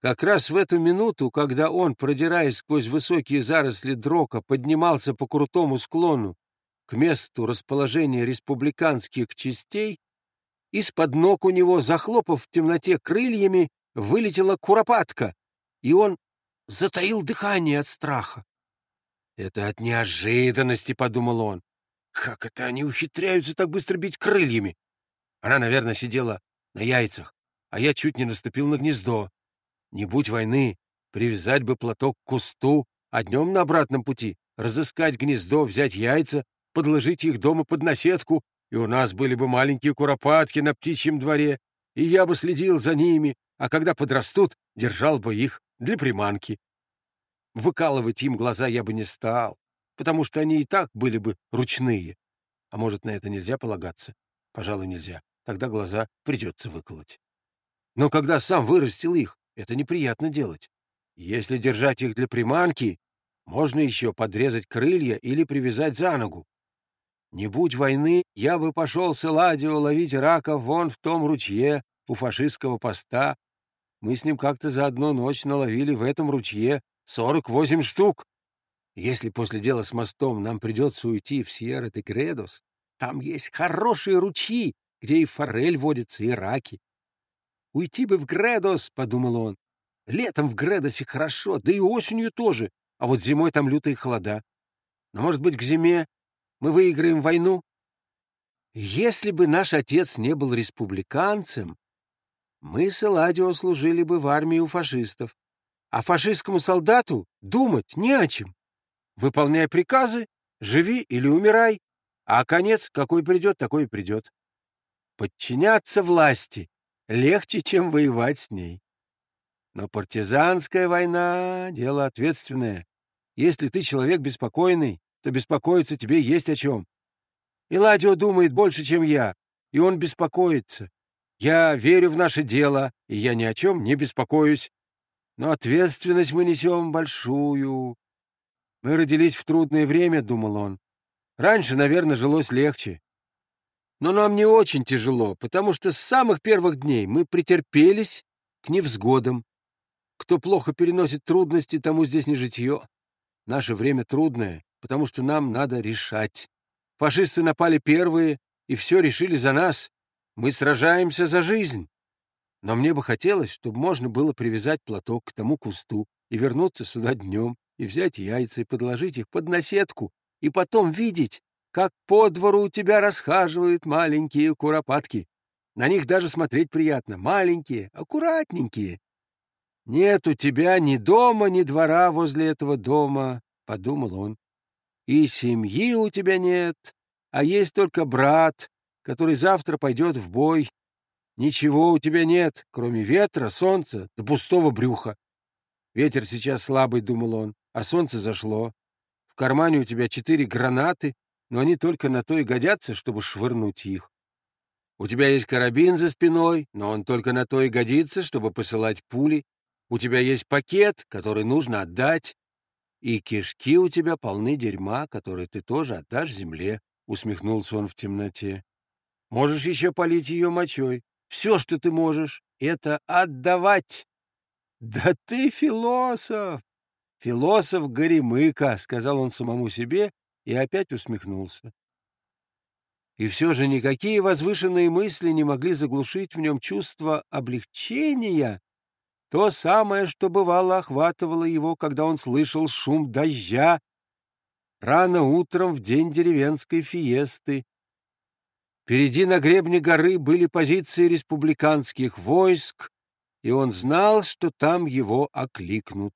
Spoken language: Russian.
Как раз в эту минуту, когда он, продираясь сквозь высокие заросли дрока, поднимался по крутому склону к месту расположения республиканских частей, из-под ног у него, захлопав в темноте крыльями, вылетела куропатка, и он затаил дыхание от страха. «Это от неожиданности», — подумал он. «Как это они ухитряются так быстро бить крыльями?» Она, наверное, сидела на яйцах, а я чуть не наступил на гнездо. Не будь войны, привязать бы платок к кусту, а днем на обратном пути разыскать гнездо, взять яйца, подложить их дома под наседку, и у нас были бы маленькие куропатки на птичьем дворе, и я бы следил за ними, а когда подрастут, держал бы их для приманки. Выкалывать им глаза я бы не стал, потому что они и так были бы ручные. А может, на это нельзя полагаться? Пожалуй, нельзя. Тогда глаза придется выколоть. Но когда сам вырастил их, это неприятно делать. Если держать их для приманки, можно еще подрезать крылья или привязать за ногу. Не будь войны, я бы пошел с Эладио ловить рака вон в том ручье у фашистского поста. Мы с ним как-то за одну ночь наловили в этом ручье сорок восемь штук. Если после дела с мостом нам придется уйти в Сьерра-де-Гредос, там есть хорошие ручьи, где и форель водится, и раки. Уйти бы в Гредос, — подумал он. Летом в Гредосе хорошо, да и осенью тоже, а вот зимой там лютые холода. Но, может быть, к зиме мы выиграем войну? Если бы наш отец не был республиканцем, мы с Эладио служили бы в армии у фашистов, а фашистскому солдату думать не о чем. Выполняй приказы, живи или умирай, а конец, какой придет, такой и придет. Подчиняться власти легче, чем воевать с ней. Но партизанская война — дело ответственное. Если ты человек беспокойный, то беспокоиться тебе есть о чем. Иладио думает больше, чем я, и он беспокоится. Я верю в наше дело, и я ни о чем не беспокоюсь. Но ответственность мы несем большую. Мы родились в трудное время, — думал он. Раньше, наверное, жилось легче. Но нам не очень тяжело, потому что с самых первых дней мы претерпелись к невзгодам. Кто плохо переносит трудности, тому здесь не житье. Наше время трудное, потому что нам надо решать. Фашисты напали первые, и все решили за нас. Мы сражаемся за жизнь. Но мне бы хотелось, чтобы можно было привязать платок к тому кусту и вернуться сюда днем, и взять яйца и подложить их под наседку, и потом видеть, как по двору у тебя расхаживают маленькие куропатки. На них даже смотреть приятно. Маленькие, аккуратненькие. Нет у тебя ни дома, ни двора возле этого дома, — подумал он. И семьи у тебя нет, а есть только брат, который завтра пойдет в бой. Ничего у тебя нет, кроме ветра, солнца да пустого брюха. Ветер сейчас слабый, — думал он, — а солнце зашло кармане у тебя четыре гранаты, но они только на то и годятся, чтобы швырнуть их. У тебя есть карабин за спиной, но он только на то и годится, чтобы посылать пули. У тебя есть пакет, который нужно отдать. И кишки у тебя полны дерьма, которое ты тоже отдашь земле, — усмехнулся он в темноте. Можешь еще полить ее мочой. Все, что ты можешь, — это отдавать. Да ты философ! «Философ Горемыка», — сказал он самому себе и опять усмехнулся. И все же никакие возвышенные мысли не могли заглушить в нем чувство облегчения, то самое, что бывало охватывало его, когда он слышал шум дождя рано утром в день деревенской фиесты. Впереди на гребне горы были позиции республиканских войск, и он знал, что там его окликнут.